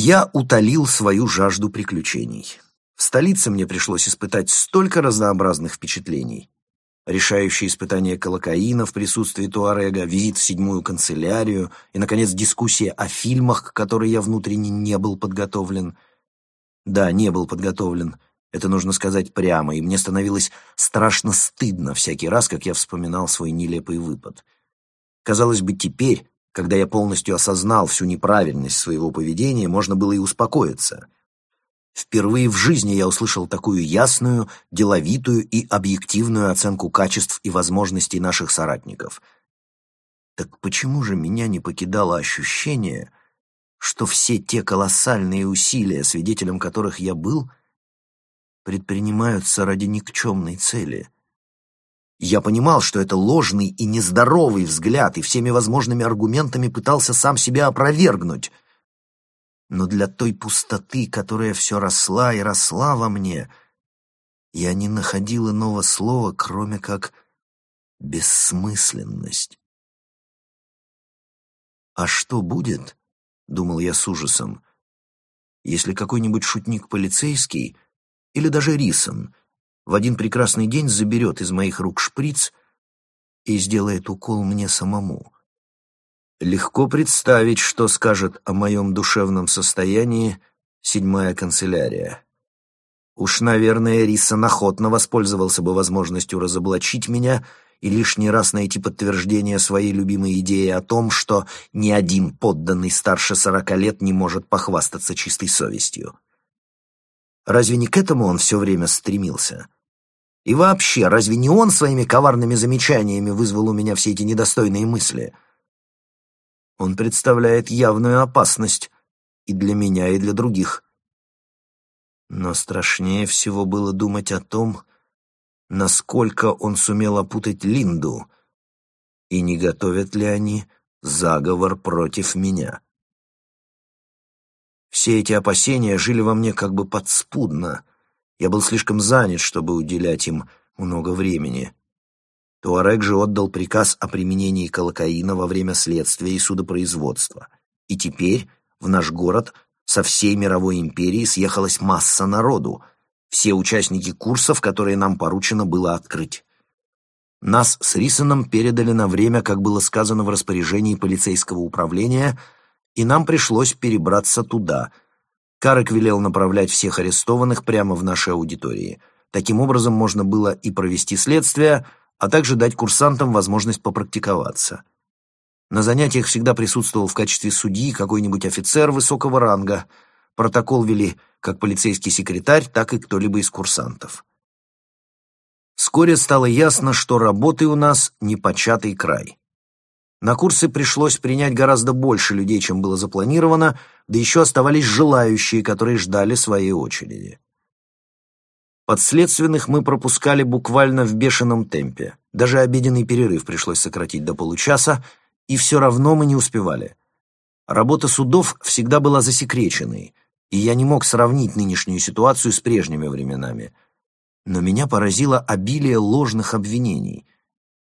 Я утолил свою жажду приключений. В столице мне пришлось испытать столько разнообразных впечатлений. Решающее испытание колокаина в присутствии Туарега, визит в седьмую канцелярию и, наконец, дискуссия о фильмах, к которой я внутренне не был подготовлен. Да, не был подготовлен. Это нужно сказать прямо, и мне становилось страшно стыдно всякий раз, как я вспоминал свой нелепый выпад. Казалось бы, теперь, когда я полностью осознал всю неправильность своего поведения, можно было и успокоиться — Впервые в жизни я услышал такую ясную, деловитую и объективную оценку качеств и возможностей наших соратников. Так почему же меня не покидало ощущение, что все те колоссальные усилия, свидетелем которых я был, предпринимаются ради никчемной цели? Я понимал, что это ложный и нездоровый взгляд, и всеми возможными аргументами пытался сам себя опровергнуть — но для той пустоты, которая все росла и росла во мне, я не находил иного слова, кроме как бессмысленность. «А что будет?» — думал я с ужасом. «Если какой-нибудь шутник-полицейский или даже Рисон в один прекрасный день заберет из моих рук шприц и сделает укол мне самому?» Легко представить, что скажет о моем душевном состоянии седьмая канцелярия. Уж, наверное, Рисон охотно воспользовался бы возможностью разоблачить меня и лишний раз найти подтверждение своей любимой идеи о том, что ни один подданный старше сорока лет не может похвастаться чистой совестью. Разве не к этому он все время стремился? И вообще, разве не он своими коварными замечаниями вызвал у меня все эти недостойные мысли — он представляет явную опасность и для меня, и для других. Но страшнее всего было думать о том, насколько он сумел опутать Линду, и не готовят ли они заговор против меня. Все эти опасения жили во мне как бы подспудно. Я был слишком занят, чтобы уделять им много времени. Туарек же отдал приказ о применении колокаина во время следствия и судопроизводства. И теперь в наш город со всей мировой империи съехалась масса народу, все участники курсов, которые нам поручено было открыть. Нас с Рисоном передали на время, как было сказано в распоряжении полицейского управления, и нам пришлось перебраться туда. Карек велел направлять всех арестованных прямо в наши аудитории. Таким образом, можно было и провести следствие, а также дать курсантам возможность попрактиковаться. На занятиях всегда присутствовал в качестве судьи какой-нибудь офицер высокого ранга. Протокол вели как полицейский секретарь, так и кто-либо из курсантов. Вскоре стало ясно, что работы у нас непочатый край. На курсы пришлось принять гораздо больше людей, чем было запланировано, да еще оставались желающие, которые ждали своей очереди. Подследственных мы пропускали буквально в бешеном темпе. Даже обеденный перерыв пришлось сократить до получаса, и все равно мы не успевали. Работа судов всегда была засекреченной, и я не мог сравнить нынешнюю ситуацию с прежними временами. Но меня поразило обилие ложных обвинений.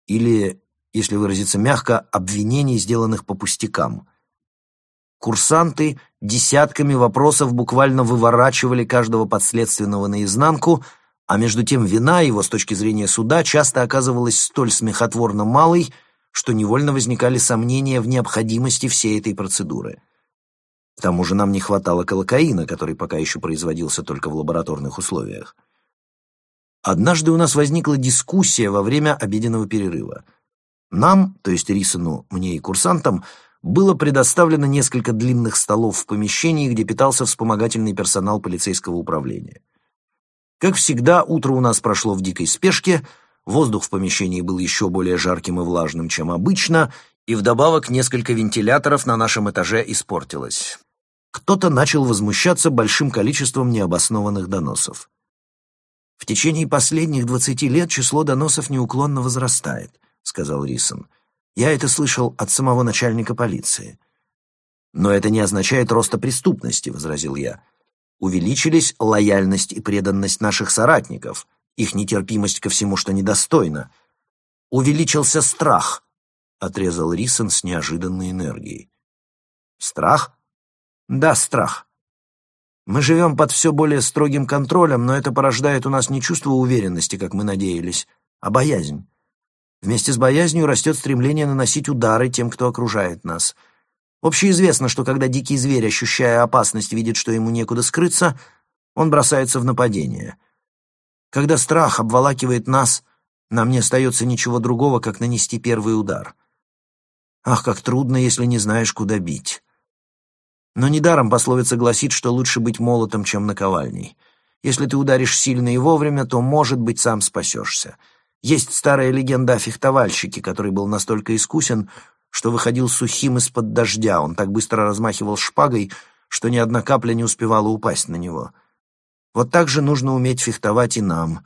Или, если выразиться мягко, обвинений, сделанных по пустякам. Курсанты десятками вопросов буквально выворачивали каждого подследственного наизнанку, а между тем вина его, с точки зрения суда, часто оказывалась столь смехотворно малой, что невольно возникали сомнения в необходимости всей этой процедуры. К тому же нам не хватало колокаина, который пока еще производился только в лабораторных условиях. Однажды у нас возникла дискуссия во время обеденного перерыва. Нам, то есть Рисону, мне и курсантам, было предоставлено несколько длинных столов в помещении, где питался вспомогательный персонал полицейского управления. Как всегда, утро у нас прошло в дикой спешке, воздух в помещении был еще более жарким и влажным, чем обычно, и вдобавок несколько вентиляторов на нашем этаже испортилось. Кто-то начал возмущаться большим количеством необоснованных доносов. «В течение последних двадцати лет число доносов неуклонно возрастает», — сказал Рисон. Я это слышал от самого начальника полиции. «Но это не означает роста преступности», — возразил я. «Увеличились лояльность и преданность наших соратников, их нетерпимость ко всему, что недостойно. Увеличился страх», — отрезал Рисон с неожиданной энергией. «Страх?» «Да, страх. Мы живем под все более строгим контролем, но это порождает у нас не чувство уверенности, как мы надеялись, а боязнь. Вместе с боязнью растет стремление наносить удары тем, кто окружает нас. Общеизвестно, что когда дикий зверь, ощущая опасность, видит, что ему некуда скрыться, он бросается в нападение. Когда страх обволакивает нас, нам не остается ничего другого, как нанести первый удар. Ах, как трудно, если не знаешь, куда бить. Но недаром пословица гласит, что лучше быть молотом, чем наковальней. Если ты ударишь сильно и вовремя, то, может быть, сам спасешься. Есть старая легенда о фехтовальщике, который был настолько искусен, что выходил сухим из-под дождя. Он так быстро размахивал шпагой, что ни одна капля не успевала упасть на него. Вот так же нужно уметь фехтовать и нам,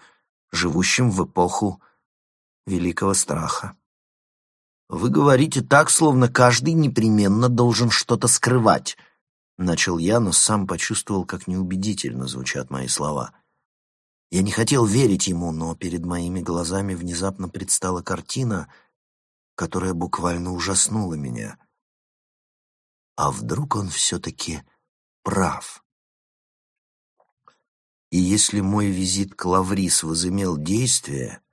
живущим в эпоху великого страха. «Вы говорите так, словно каждый непременно должен что-то скрывать», — начал я, но сам почувствовал, как неубедительно звучат мои слова. Я не хотел верить ему, но перед моими глазами внезапно предстала картина, которая буквально ужаснула меня. А вдруг он все-таки прав? И если мой визит к Лаврис возымел действие,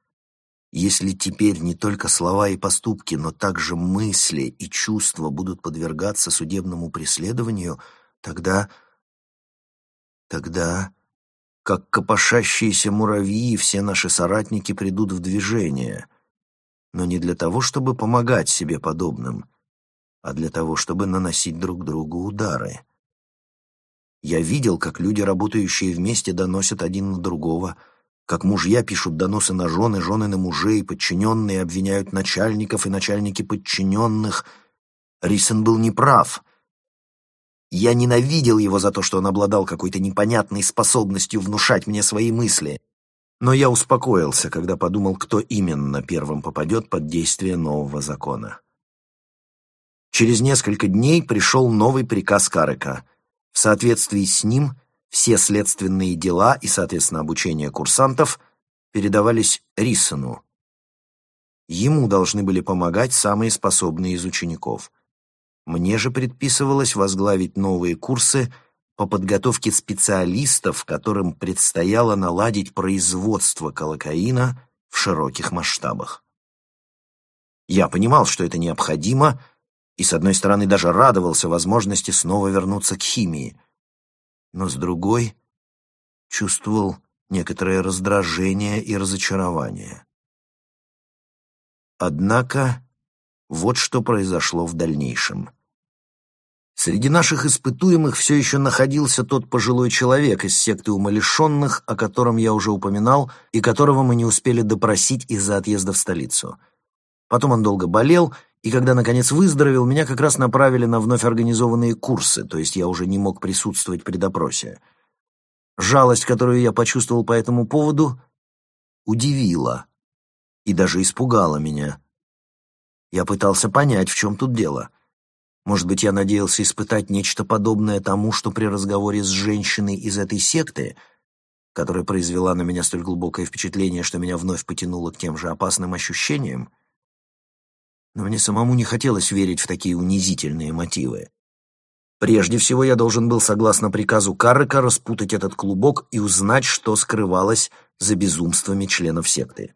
если теперь не только слова и поступки, но также мысли и чувства будут подвергаться судебному преследованию, тогда... тогда как копошащиеся муравьи, все наши соратники придут в движение, но не для того, чтобы помогать себе подобным, а для того, чтобы наносить друг другу удары. Я видел, как люди, работающие вместе, доносят один на другого, как мужья пишут доносы на жены, жены на мужей, подчиненные обвиняют начальников и начальники подчиненных. Рисен был неправ. Я ненавидел его за то, что он обладал какой-то непонятной способностью внушать мне свои мысли. Но я успокоился, когда подумал, кто именно первым попадет под действие нового закона. Через несколько дней пришел новый приказ Карека. В соответствии с ним все следственные дела и, соответственно, обучение курсантов передавались Риссону. Ему должны были помогать самые способные из учеников – мне же предписывалось возглавить новые курсы по подготовке специалистов, которым предстояло наладить производство колокаина в широких масштабах. Я понимал, что это необходимо, и, с одной стороны, даже радовался возможности снова вернуться к химии, но, с другой, чувствовал некоторое раздражение и разочарование. Однако вот что произошло в дальнейшем. Среди наших испытуемых все еще находился тот пожилой человек из секты умалишенных, о котором я уже упоминал, и которого мы не успели допросить из-за отъезда в столицу. Потом он долго болел, и когда, наконец, выздоровел, меня как раз направили на вновь организованные курсы, то есть я уже не мог присутствовать при допросе. Жалость, которую я почувствовал по этому поводу, удивила и даже испугала меня. Я пытался понять, в чем тут дело. Может быть, я надеялся испытать нечто подобное тому, что при разговоре с женщиной из этой секты, которая произвела на меня столь глубокое впечатление, что меня вновь потянуло к тем же опасным ощущениям. Но мне самому не хотелось верить в такие унизительные мотивы. Прежде всего, я должен был, согласно приказу Каррека, распутать этот клубок и узнать, что скрывалось за безумствами членов секты.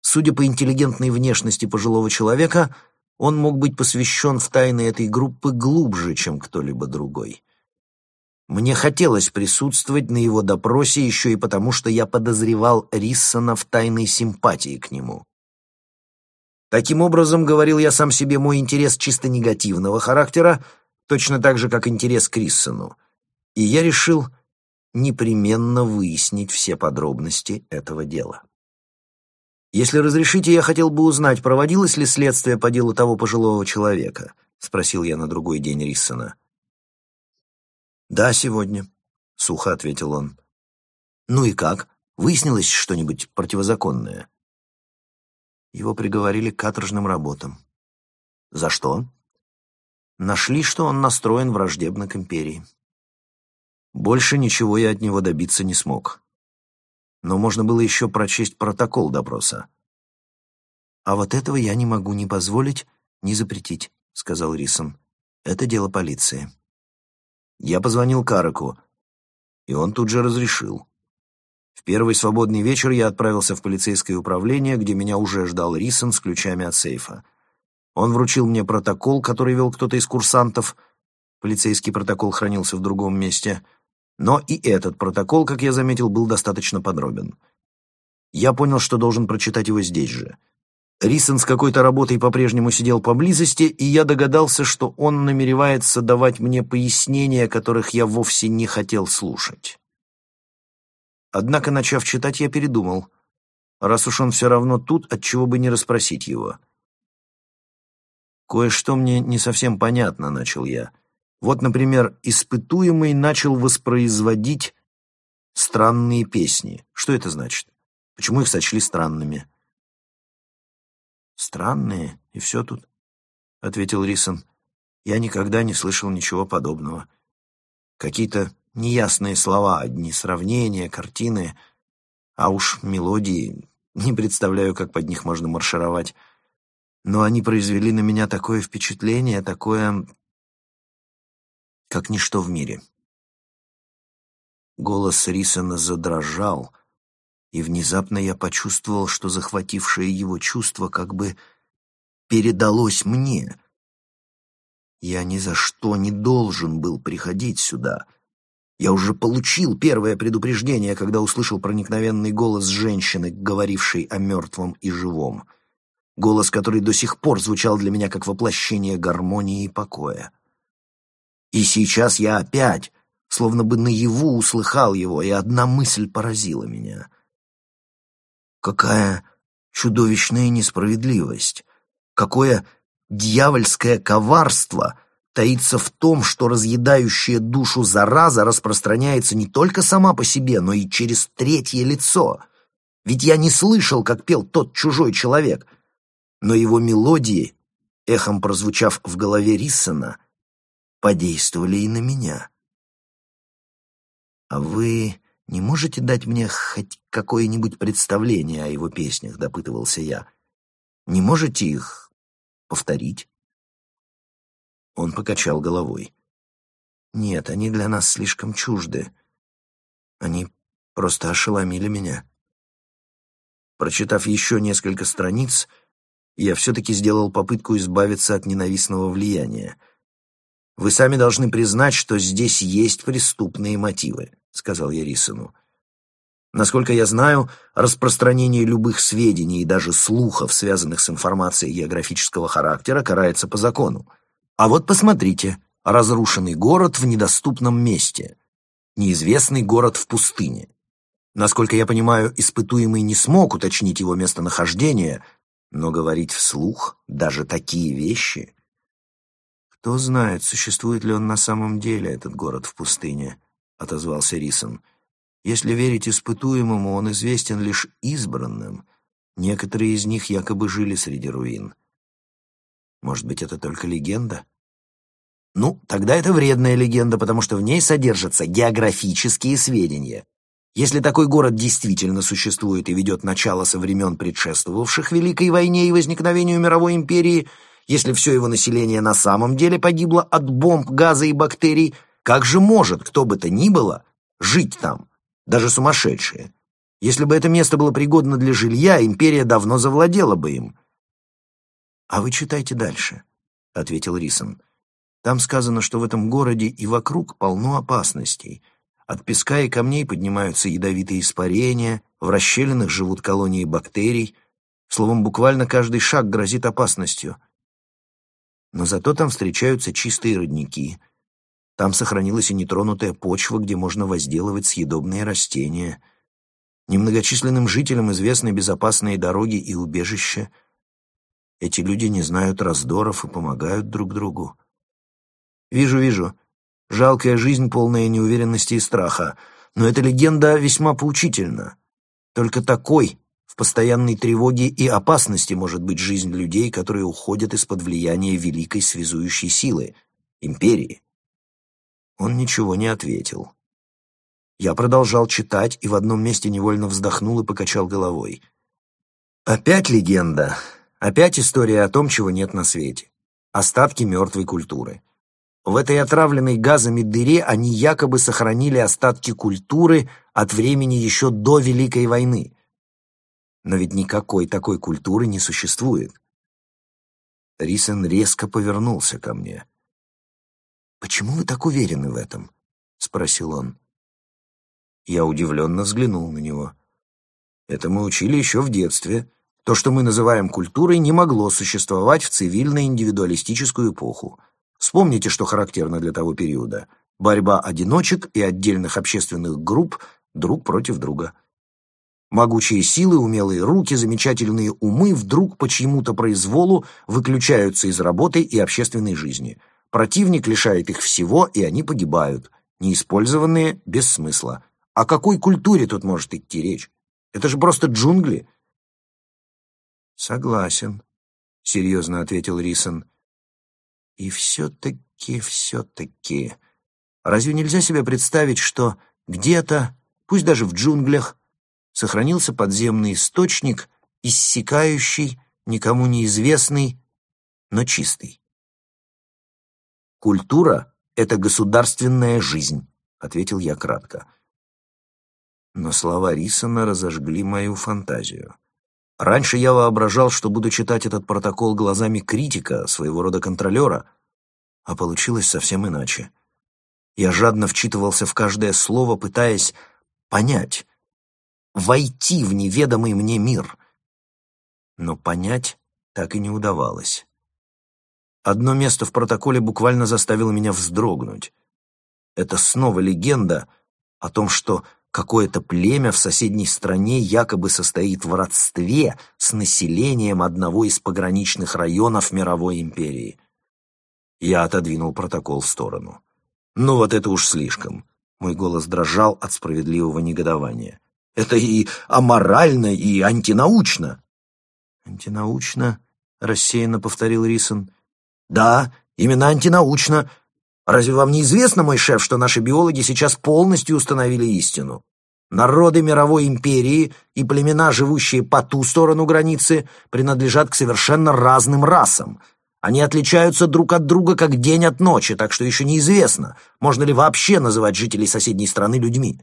Судя по интеллигентной внешности пожилого человека, он мог быть посвящен в тайны этой группы глубже, чем кто-либо другой. Мне хотелось присутствовать на его допросе еще и потому, что я подозревал Риссона в тайной симпатии к нему. Таким образом, говорил я сам себе, мой интерес чисто негативного характера, точно так же, как интерес к Риссону. И я решил непременно выяснить все подробности этого дела. «Если разрешите, я хотел бы узнать, проводилось ли следствие по делу того пожилого человека?» — спросил я на другой день Риссона. «Да, сегодня», — сухо ответил он. «Ну и как? Выяснилось что-нибудь противозаконное?» Его приговорили к каторжным работам. «За что?» «Нашли, что он настроен враждебно к империи». Больше ничего я от него добиться не смог но можно было еще прочесть протокол допроса. «А вот этого я не могу ни позволить, ни запретить», — сказал Рисон. «Это дело полиции». Я позвонил Караку. И он тут же разрешил. В первый свободный вечер я отправился в полицейское управление, где меня уже ждал Рисон с ключами от сейфа. Он вручил мне протокол, который вел кто-то из курсантов. Полицейский протокол хранился в другом месте. Но и этот протокол, как я заметил, был достаточно подробен. Я понял, что должен прочитать его здесь же. Рисон с какой-то работой по-прежнему сидел поблизости, и я догадался, что он намеревается давать мне пояснения, которых я вовсе не хотел слушать. Однако, начав читать, я передумал. Раз уж он все равно тут, отчего бы не расспросить его. «Кое-что мне не совсем понятно», — начал я. «Вот, например, испытуемый начал воспроизводить странные песни. Что это значит? Почему их сочли странными?» «Странные, и все тут», — ответил Рисон. «Я никогда не слышал ничего подобного. Какие-то неясные слова, одни сравнения, картины, а уж мелодии, не представляю, как под них можно маршировать. Но они произвели на меня такое впечатление, такое, как ничто в мире». Голос Рисона задрожал — и внезапно я почувствовал, что захватившее его чувство как бы передалось мне. Я ни за что не должен был приходить сюда. Я уже получил первое предупреждение, когда услышал проникновенный голос женщины, говорившей о мертвом и живом. Голос, который до сих пор звучал для меня как воплощение гармонии и покоя. И сейчас я опять, словно бы наяву, услыхал его, и одна мысль поразила меня — Какая чудовищная несправедливость! Какое дьявольское коварство таится в том, что разъедающая душу зараза распространяется не только сама по себе, но и через третье лицо. Ведь я не слышал, как пел тот чужой человек, но его мелодии, эхом прозвучав в голове Риссона, подействовали и на меня. «А вы «Не можете дать мне хоть какое-нибудь представление о его песнях?» — допытывался я. «Не можете их повторить?» Он покачал головой. «Нет, они для нас слишком чужды. Они просто ошеломили меня». Прочитав еще несколько страниц, я все-таки сделал попытку избавиться от ненавистного влияния. «Вы сами должны признать, что здесь есть преступные мотивы. — сказал я Рисону. Насколько я знаю, распространение любых сведений и даже слухов, связанных с информацией географического характера, карается по закону. А вот посмотрите, разрушенный город в недоступном месте, неизвестный город в пустыне. Насколько я понимаю, испытуемый не смог уточнить его местонахождение, но говорить вслух даже такие вещи... Кто знает, существует ли он на самом деле, этот город в пустыне отозвался Рисон. «Если верить испытуемому, он известен лишь избранным. Некоторые из них якобы жили среди руин. Может быть, это только легенда?» «Ну, тогда это вредная легенда, потому что в ней содержатся географические сведения. Если такой город действительно существует и ведет начало со времен предшествовавших Великой войне и возникновению мировой империи, если все его население на самом деле погибло от бомб, газа и бактерий – как же может кто бы то ни было жить там, даже сумасшедшие? Если бы это место было пригодно для жилья, империя давно завладела бы им. «А вы читайте дальше», — ответил Рисон. «Там сказано, что в этом городе и вокруг полно опасностей. От песка и камней поднимаются ядовитые испарения, в расщелинах живут колонии бактерий. Словом, буквально каждый шаг грозит опасностью. Но зато там встречаются чистые родники — там сохранилась и нетронутая почва, где можно возделывать съедобные растения. Немногочисленным жителям известны безопасные дороги и убежища. Эти люди не знают раздоров и помогают друг другу. Вижу, вижу. Жалкая жизнь, полная неуверенности и страха. Но эта легенда весьма поучительна. Только такой, в постоянной тревоге и опасности может быть жизнь людей, которые уходят из-под влияния великой связующей силы — империи. Он ничего не ответил. Я продолжал читать и в одном месте невольно вздохнул и покачал головой. Опять легенда. Опять история о том, чего нет на свете. Остатки мертвой культуры. В этой отравленной газами дыре они якобы сохранили остатки культуры от времени еще до Великой войны. Но ведь никакой такой культуры не существует. Рисен резко повернулся ко мне. «Почему вы так уверены в этом?» — спросил он. Я удивленно взглянул на него. «Это мы учили еще в детстве. То, что мы называем культурой, не могло существовать в цивильно-индивидуалистическую эпоху. Вспомните, что характерно для того периода. Борьба одиночек и отдельных общественных групп друг против друга. Могучие силы, умелые руки, замечательные умы вдруг по чьему-то произволу выключаются из работы и общественной жизни. Противник лишает их всего, и они погибают, неиспользованные, без смысла. О какой культуре тут может идти речь? Это же просто джунгли. «Согласен», — серьезно ответил Рисон. «И все-таки, все-таки... Разве нельзя себе представить, что где-то, пусть даже в джунглях, сохранился подземный источник, иссякающий, никому неизвестный, но чистый. «Культура — это государственная жизнь», — ответил я кратко. Но слова Рисона разожгли мою фантазию. Раньше я воображал, что буду читать этот протокол глазами критика, своего рода контролера, а получилось совсем иначе. Я жадно вчитывался в каждое слово, пытаясь понять, войти в неведомый мне мир. Но понять так и не удавалось. Одно место в протоколе буквально заставило меня вздрогнуть. Это снова легенда о том, что какое-то племя в соседней стране якобы состоит в родстве с населением одного из пограничных районов мировой империи. Я отодвинул протокол в сторону. «Ну вот это уж слишком!» Мой голос дрожал от справедливого негодования. Это и аморально, и антинаучно. Антинаучно? Рассеянно повторил Рисон. Да, именно антинаучно. Разве вам не известно, мой шеф, что наши биологи сейчас полностью установили истину? Народы мировой империи и племена, живущие по ту сторону границы, принадлежат к совершенно разным расам. Они отличаются друг от друга как день от ночи, так что еще неизвестно, можно ли вообще называть жителей соседней страны людьми.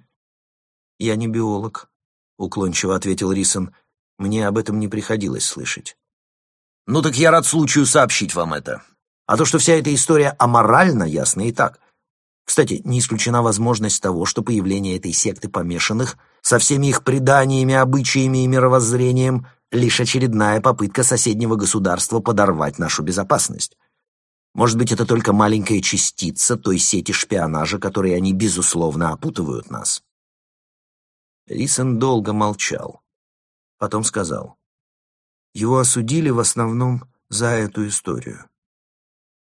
«Я не биолог», — уклончиво ответил Рисон. «Мне об этом не приходилось слышать». «Ну так я рад случаю сообщить вам это. А то, что вся эта история аморальна, ясно и так. Кстати, не исключена возможность того, что появление этой секты помешанных со всеми их преданиями, обычаями и мировоззрением лишь очередная попытка соседнего государства подорвать нашу безопасность. Может быть, это только маленькая частица той сети шпионажа, которой они, безусловно, опутывают нас. Рисон долго молчал. Потом сказал. Его осудили в основном за эту историю.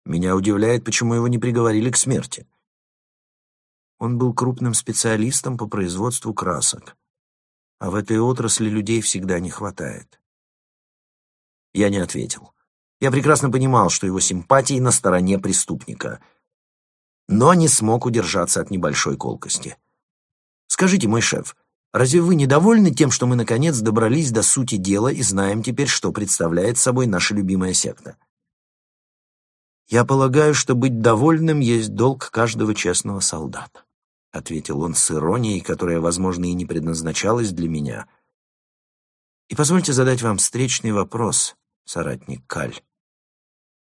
Меня удивляет, почему его не приговорили к смерти. Он был крупным специалистом по производству красок, а в этой отрасли людей всегда не хватает. Я не ответил. Я прекрасно понимал, что его симпатии на стороне преступника, но не смог удержаться от небольшой колкости. «Скажите, мой шеф, Разве вы недовольны тем, что мы наконец добрались до сути дела и знаем теперь, что представляет собой наша любимая секта? Я полагаю, что быть довольным есть долг каждого честного солдата, ответил он с иронией, которая, возможно, и не предназначалась для меня. И позвольте задать вам встречный вопрос, соратник Каль.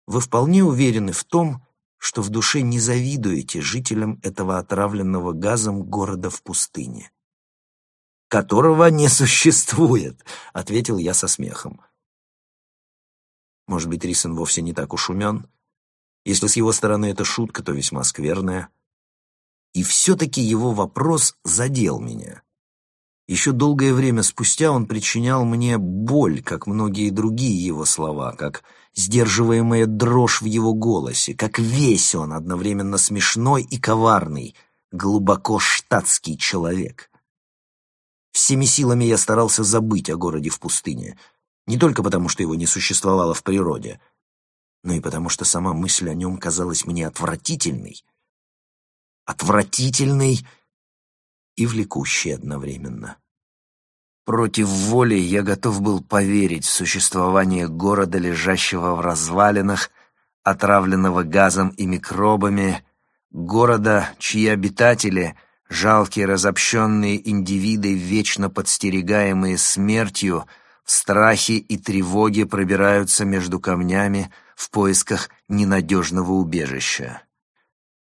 Вы вполне уверены в том, что в душе не завидуете жителям этого отравленного газом города в пустыне? Которого не существует», — ответил я со смехом. Может быть, Рисон вовсе не так уж умен? Если с его стороны это шутка, то весьма скверная. И все-таки его вопрос задел меня. Еще долгое время спустя он причинял мне боль, как многие другие его слова, как сдерживаемая дрожь в его голосе, как весь он одновременно смешной и коварный, глубоко штатский человек. Всеми силами я старался забыть о городе в пустыне. Не только потому, что его не существовало в природе, но и потому, что сама мысль о нем казалась мне отвратительной. Отвратительной и влекущей одновременно. Против воли я готов был поверить в существование города, лежащего в развалинах, отравленного газом и микробами, города, чьи обитатели, жалкие разобщенные индивиды, вечно подстерегаемые смертью, в страхе и тревоге пробираются между камнями в поисках ненадежного убежища.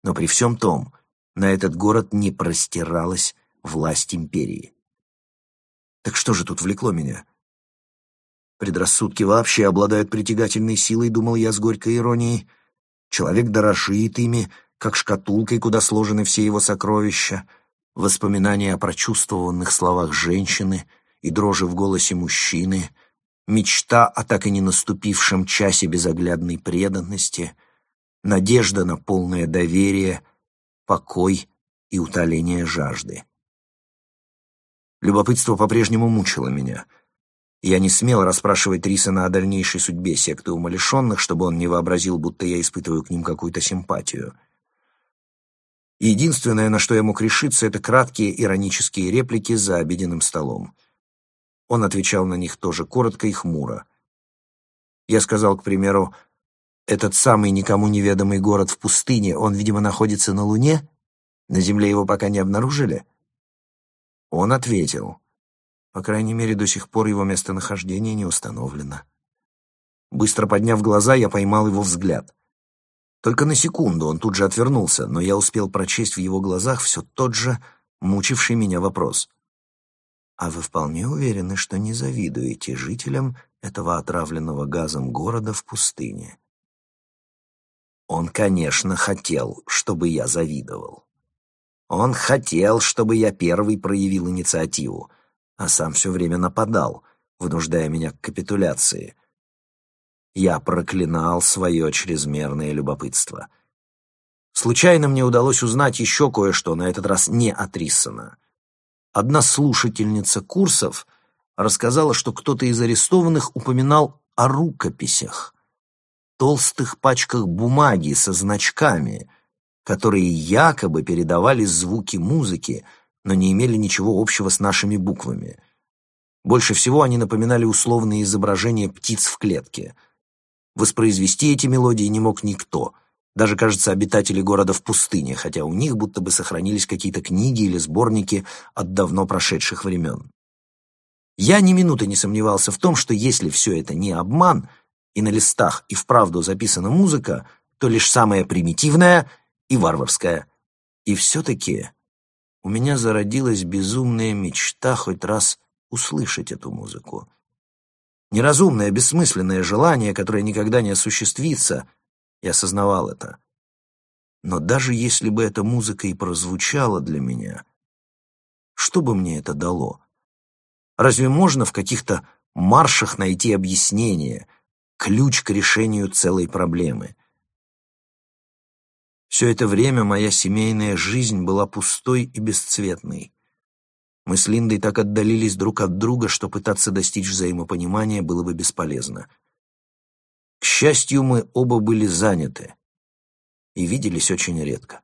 Но при всем том, на этот город не простиралась власть империи. Так что же тут влекло меня? Предрассудки вообще обладают притягательной силой, думал я с горькой иронией. Человек дорожит ими, как шкатулкой, куда сложены все его сокровища. Воспоминания о прочувствованных словах женщины и дрожи в голосе мужчины, мечта о так и не наступившем часе безоглядной преданности, надежда на полное доверие, покой и утоление жажды. Любопытство по-прежнему мучило меня — я не смел расспрашивать Рисона о дальнейшей судьбе секты умалишенных, чтобы он не вообразил, будто я испытываю к ним какую-то симпатию. Единственное, на что я мог решиться, это краткие иронические реплики за обеденным столом. Он отвечал на них тоже коротко и хмуро. Я сказал, к примеру, «Этот самый никому неведомый город в пустыне, он, видимо, находится на Луне? На Земле его пока не обнаружили?» Он ответил, по крайней мере, до сих пор его местонахождение не установлено. Быстро подняв глаза, я поймал его взгляд. Только на секунду он тут же отвернулся, но я успел прочесть в его глазах все тот же, мучивший меня вопрос. «А вы вполне уверены, что не завидуете жителям этого отравленного газом города в пустыне?» Он, конечно, хотел, чтобы я завидовал. Он хотел, чтобы я первый проявил инициативу — а сам все время нападал, вынуждая меня к капитуляции. Я проклинал свое чрезмерное любопытство. Случайно мне удалось узнать еще кое-что, на этот раз не от Риссона. Одна слушательница курсов рассказала, что кто-то из арестованных упоминал о рукописях, толстых пачках бумаги со значками, которые якобы передавали звуки музыки — но не имели ничего общего с нашими буквами. Больше всего они напоминали условные изображения птиц в клетке. Воспроизвести эти мелодии не мог никто, даже, кажется, обитатели города в пустыне, хотя у них будто бы сохранились какие-то книги или сборники от давно прошедших времен. Я ни минуты не сомневался в том, что если все это не обман, и на листах и вправду записана музыка, то лишь самая примитивная и варварская. И все-таки у меня зародилась безумная мечта хоть раз услышать эту музыку. Неразумное, бессмысленное желание, которое никогда не осуществится, я осознавал это. Но даже если бы эта музыка и прозвучала для меня, что бы мне это дало? Разве можно в каких-то маршах найти объяснение, ключ к решению целой проблемы? Все это время моя семейная жизнь была пустой и бесцветной. Мы с Линдой так отдалились друг от друга, что пытаться достичь взаимопонимания было бы бесполезно. К счастью, мы оба были заняты и виделись очень редко.